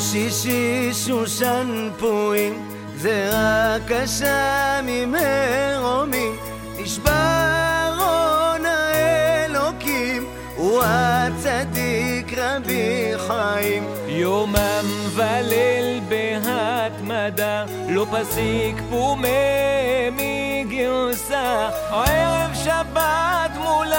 שישי שושן פורים, גזירה קשה ממרומים, נשבר הון האלוקים, הוא הצדיק רבי חיים. יומם וליל בהתמדה, לא פסיק פומה מגרסה, ערב שבת מול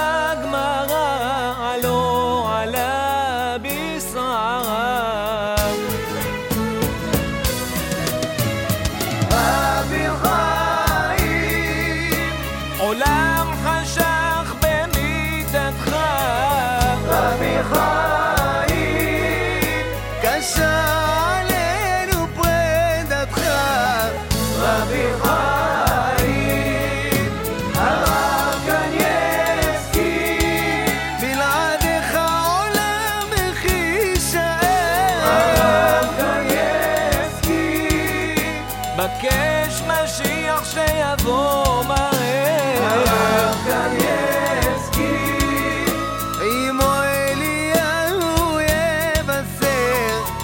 בקש משיח שיבוא מהר. הרב קנייבסקי,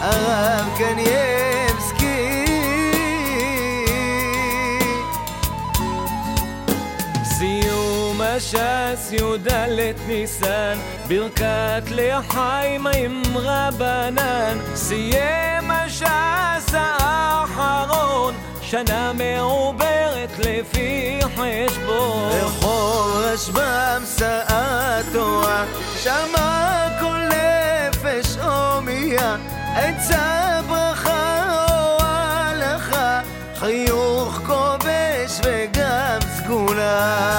הרב קנייבסקי. סיום הש"ס י"ד ניסן, ברכת לחיים עם רבנן. סיים הש"ס האחרון, שנה מעוברת לפי חשבון. רחוב רשב"ם שאה תורה, שמה כל נפש הומייה, עצה ברכה או הלכה, חיוך כובש וגם סגולה.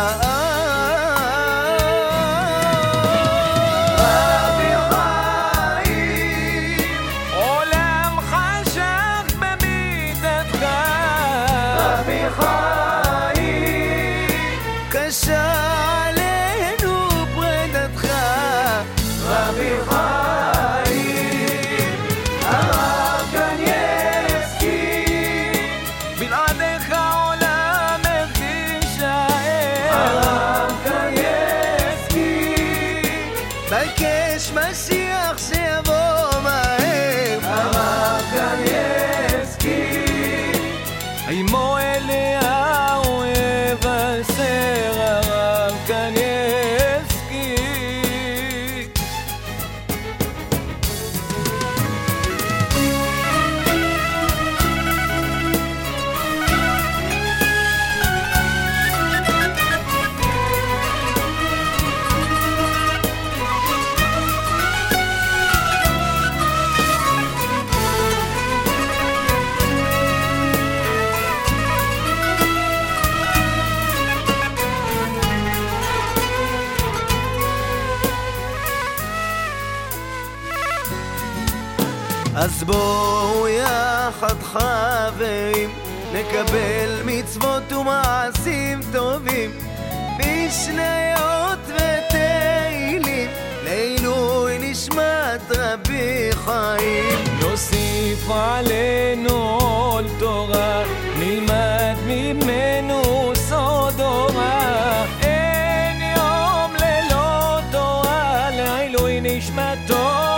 רבי אז בואו יחד חברים, נקבל מצוות ומעשים טובים, משניות ותהילים, לעילוי נשמת רבי חיים. נוסיף עלינו עול תורה, נלמד ממנו סוד הוראה. אין יום ללא תורה, לעילוי נשמתו